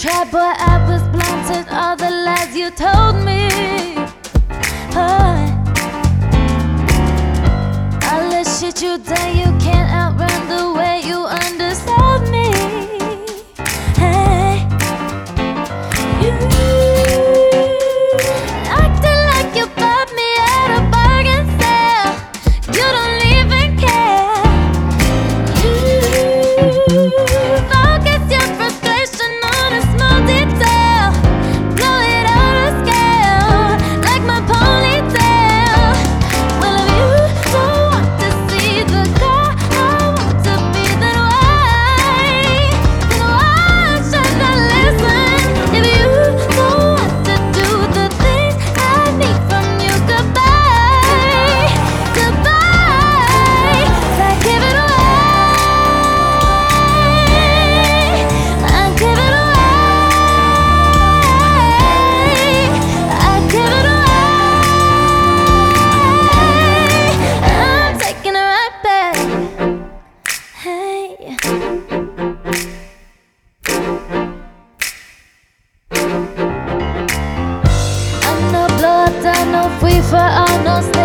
tried, but I was blind to all the lies you told me. Oh. All the shit you done, you If I know.